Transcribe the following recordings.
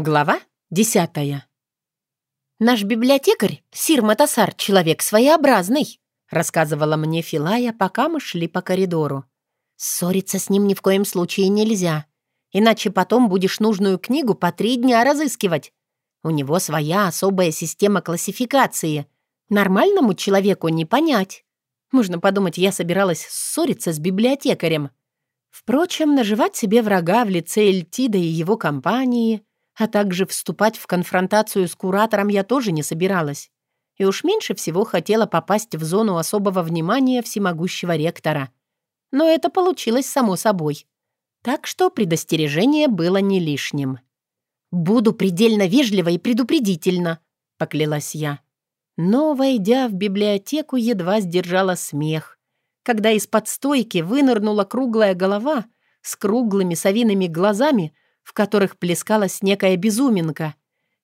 Глава десятая. «Наш библиотекарь, Сир Матасар, человек своеобразный», рассказывала мне Филая, пока мы шли по коридору. «Ссориться с ним ни в коем случае нельзя, иначе потом будешь нужную книгу по три дня разыскивать. У него своя особая система классификации. Нормальному человеку не понять. Можно подумать, я собиралась ссориться с библиотекарем. Впрочем, наживать себе врага в лице Эльтида и его компании — а также вступать в конфронтацию с куратором я тоже не собиралась. И уж меньше всего хотела попасть в зону особого внимания всемогущего ректора. Но это получилось само собой. Так что предостережение было не лишним. «Буду предельно вежлива и предупредительна», — поклялась я. Но, войдя в библиотеку, едва сдержала смех, когда из-под стойки вынырнула круглая голова с круглыми совиными глазами — в которых плескалась некая безуминка.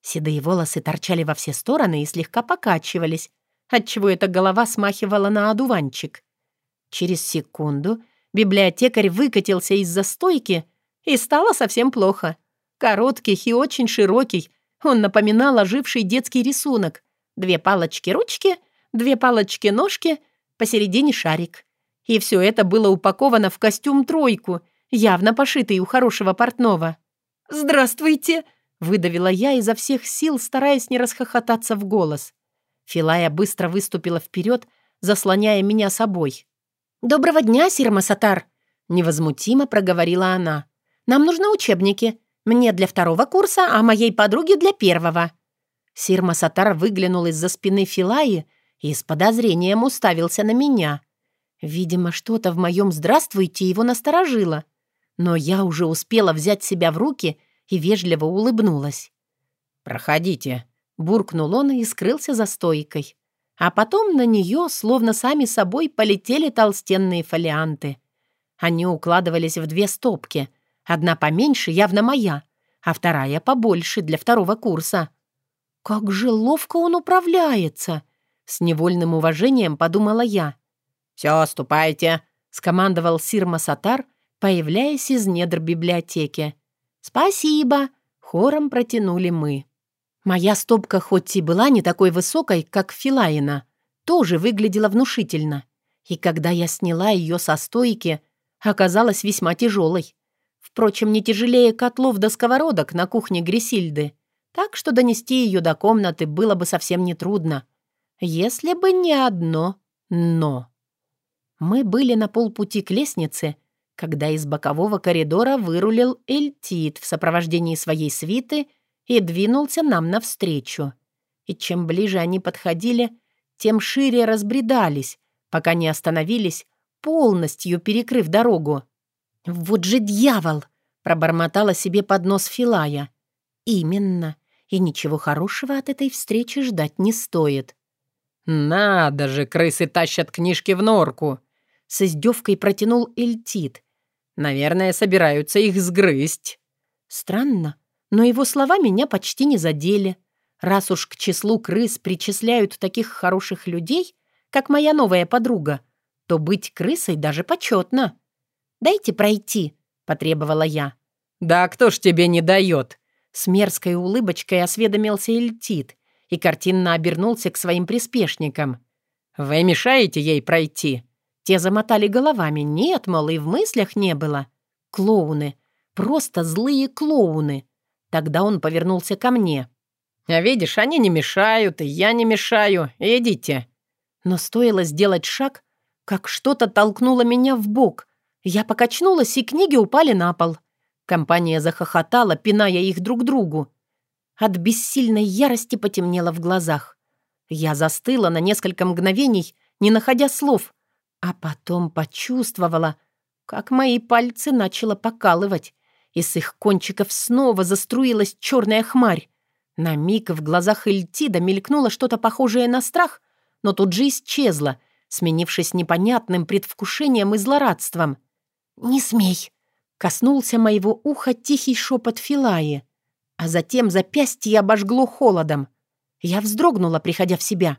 Седые волосы торчали во все стороны и слегка покачивались, отчего эта голова смахивала на одуванчик. Через секунду библиотекарь выкатился из-за стойки, и стало совсем плохо. Короткий и очень широкий, он напоминал оживший детский рисунок. Две палочки-ручки, две палочки-ножки, посередине шарик. И все это было упаковано в костюм-тройку, явно пошитый у хорошего портного. «Здравствуйте!» — выдавила я изо всех сил, стараясь не расхохотаться в голос. Филая быстро выступила вперед, заслоняя меня собой. «Доброго дня, сир Масатар!» — невозмутимо проговорила она. «Нам нужны учебники. Мне для второго курса, а моей подруге для первого». Сир Масатар выглянул из-за спины Филаи и с подозрением уставился на меня. Видимо, что-то в моем «здравствуйте» его насторожило. Но я уже успела взять себя в руки и вежливо улыбнулась. «Проходите», — буркнул он и скрылся за стойкой. А потом на нее, словно сами собой, полетели толстенные фолианты. Они укладывались в две стопки. Одна поменьше, явно моя, а вторая побольше, для второго курса. «Как же ловко он управляется!» С невольным уважением подумала я. «Все, ступайте», — скомандовал Сир Масатар, появляясь из недр библиотеки. «Спасибо!» — хором протянули мы. Моя стопка хоть и была не такой высокой, как Филаина, тоже выглядела внушительно. И когда я сняла ее со стойки, оказалась весьма тяжелой. Впрочем, не тяжелее котлов до сковородок на кухне Грисильды, так что донести ее до комнаты было бы совсем нетрудно. Если бы не одно «но». Мы были на полпути к лестнице, когда из бокового коридора вырулил Эльтит в сопровождении своей свиты и двинулся нам навстречу. И чем ближе они подходили, тем шире разбредались, пока не остановились, полностью перекрыв дорогу. «Вот же дьявол!» — пробормотала себе под нос Филая. «Именно. И ничего хорошего от этой встречи ждать не стоит». «Надо же, крысы тащат книжки в норку!» С издевкой протянул Эльтит, Наверное, собираются их сгрызть». Странно, но его слова меня почти не задели. Раз уж к числу крыс причисляют таких хороших людей, как моя новая подруга, то быть крысой даже почетно. «Дайте пройти», — потребовала я. «Да кто ж тебе не дает?» С мерзкой улыбочкой осведомился Эльтит и картинно обернулся к своим приспешникам. «Вы мешаете ей пройти?» Те замотали головами. Нет, мол, и в мыслях не было. Клоуны. Просто злые клоуны. Тогда он повернулся ко мне. «А видишь, они не мешают, и я не мешаю. Идите». Но стоило сделать шаг, как что-то толкнуло меня в бок. Я покачнулась, и книги упали на пол. Компания захохотала, пиная их друг другу. От бессильной ярости потемнело в глазах. Я застыла на несколько мгновений, не находя слов, а потом почувствовала, как мои пальцы начало покалывать, и с их кончиков снова заструилась черная хмарь. На миг в глазах Эльтида мелькнуло что-то похожее на страх, но тут же исчезло, сменившись непонятным предвкушением и злорадством. «Не смей!» — коснулся моего уха тихий шепот Филаи, а затем запястье обожгло холодом. Я вздрогнула, приходя в себя.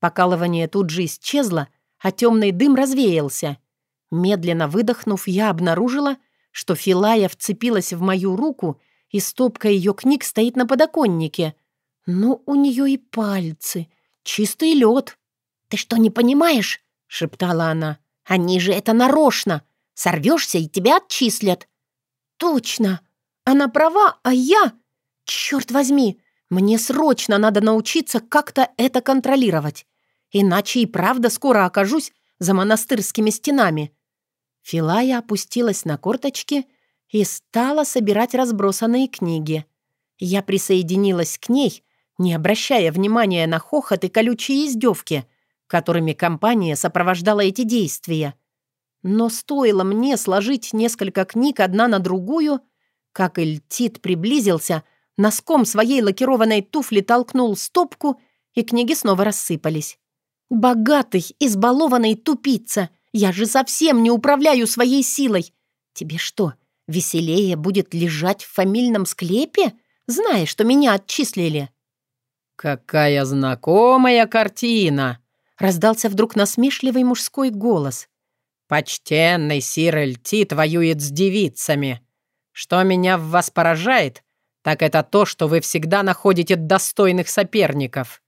Покалывание тут же исчезло, а темный дым развеялся. Медленно выдохнув, я обнаружила, что Филая вцепилась в мою руку и стопка ее книг стоит на подоконнике. Но у нее и пальцы. Чистый лед. «Ты что, не понимаешь?» — шептала она. «Они же это нарочно. Сорвешься, и тебя отчислят». «Точно. Она права, а я...» «Черт возьми, мне срочно надо научиться как-то это контролировать. Иначе и правда скоро окажусь за монастырскими стенами». Филая опустилась на корточки и стала собирать разбросанные книги. Я присоединилась к ней, не обращая внимания на хохот и колючие издевки, которыми компания сопровождала эти действия. Но стоило мне сложить несколько книг одна на другую, как Эльтит приблизился, носком своей лакированной туфли толкнул стопку, и книги снова рассыпались. «Богатый, избалованный тупица! Я же совсем не управляю своей силой! Тебе что, веселее будет лежать в фамильном склепе, зная, что меня отчислили?» «Какая знакомая картина!» — раздался вдруг насмешливый мужской голос. «Почтенный сир Эльтит воюет с девицами. Что меня в вас поражает, так это то, что вы всегда находите достойных соперников».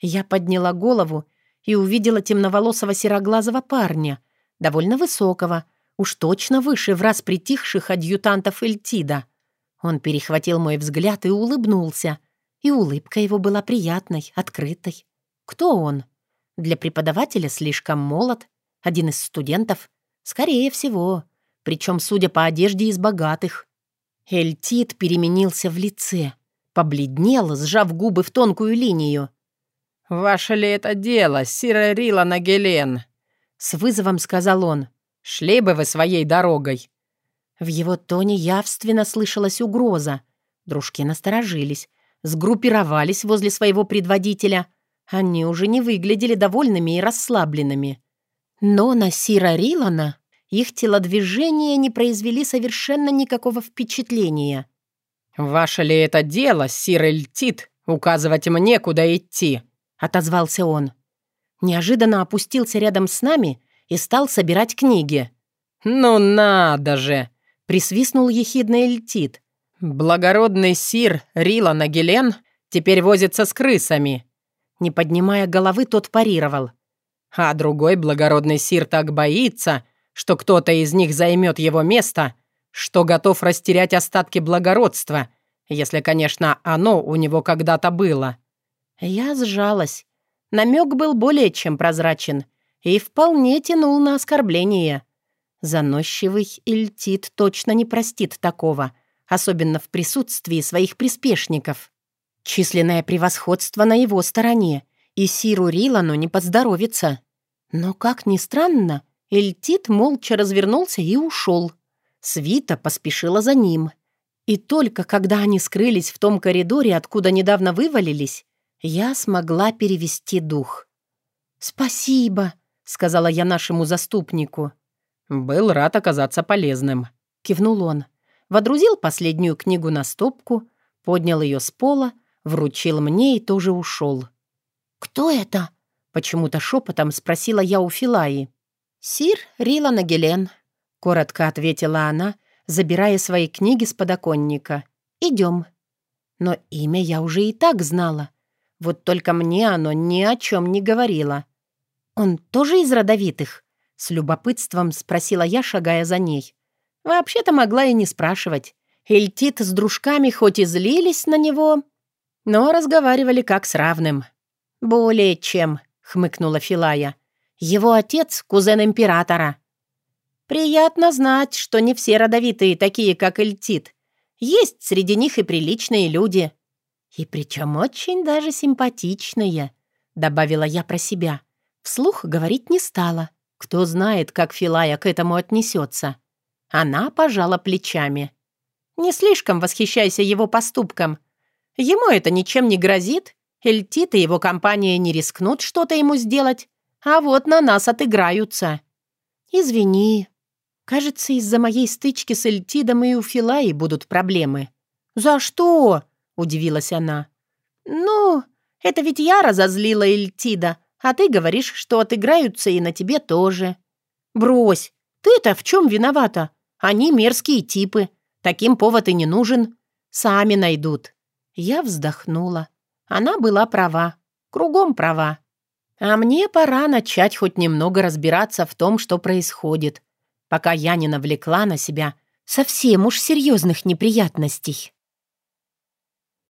Я подняла голову и увидела темноволосого сероглазого парня, довольно высокого, уж точно выше в раз притихших адъютантов Эльтида. Он перехватил мой взгляд и улыбнулся, и улыбка его была приятной, открытой. Кто он? Для преподавателя слишком молод, один из студентов? Скорее всего, причем, судя по одежде, из богатых. Эльтид переменился в лице, побледнел, сжав губы в тонкую линию. «Ваше ли это дело, Сира Рила Нагелен?» С вызовом сказал он. «Шли бы вы своей дорогой». В его тоне явственно слышалась угроза. Дружки насторожились, сгруппировались возле своего предводителя. Они уже не выглядели довольными и расслабленными. Но на Сира Рилана их телодвижения не произвели совершенно никакого впечатления. «Ваше ли это дело, Сир Эльтит, указывать мне, куда идти?» Отозвался он. Неожиданно опустился рядом с нами и стал собирать книги. «Ну надо же!» — присвистнул ехидный Эльтит. «Благородный сир Рила Нагелен теперь возится с крысами». Не поднимая головы, тот парировал. «А другой благородный сир так боится, что кто-то из них займет его место, что готов растерять остатки благородства, если, конечно, оно у него когда-то было». Я сжалась. Намек был более чем прозрачен и вполне тянул на оскорбление. Заносчивый Ильтит точно не простит такого, особенно в присутствии своих приспешников. Численное превосходство на его стороне, и Сиру Рилану не поздоровится. Но, как ни странно, Эльтит молча развернулся и ушел. Свита поспешила за ним. И только когда они скрылись в том коридоре, откуда недавно вывалились, я смогла перевести дух. «Спасибо», — сказала я нашему заступнику. «Был рад оказаться полезным», — кивнул он. Водрузил последнюю книгу на стопку, поднял ее с пола, вручил мне и тоже ушел. «Кто это?» — почему-то шепотом спросила я у Филаи. «Сир Рила Нагелен», — коротко ответила она, забирая свои книги с подоконника. «Идем». Но имя я уже и так знала — вот только мне оно ни о чем не говорило. «Он тоже из родовитых?» — с любопытством спросила я, шагая за ней. Вообще-то могла и не спрашивать. Эльтит с дружками хоть и злились на него, но разговаривали как с равным. «Более чем», — хмыкнула Филая. «Его отец — кузен императора». «Приятно знать, что не все родовитые такие, как Эльтит. Есть среди них и приличные люди». «И причем очень даже симпатичные», — добавила я про себя. Вслух говорить не стала. Кто знает, как Филая к этому отнесется. Она пожала плечами. «Не слишком восхищайся его поступком. Ему это ничем не грозит. Эльтит и его компания не рискнут что-то ему сделать, а вот на нас отыграются». «Извини. Кажется, из-за моей стычки с Эльтидом и у Филаи будут проблемы». «За что?» Удивилась она. «Ну, это ведь я разозлила Эльтида, а ты говоришь, что отыграются и на тебе тоже». «Брось, ты-то в чем виновата? Они мерзкие типы. Таким повод и не нужен. Сами найдут. Я вздохнула. Она была права. Кругом права. А мне пора начать хоть немного разбираться в том, что происходит, пока я не навлекла на себя совсем уж серьезных неприятностей.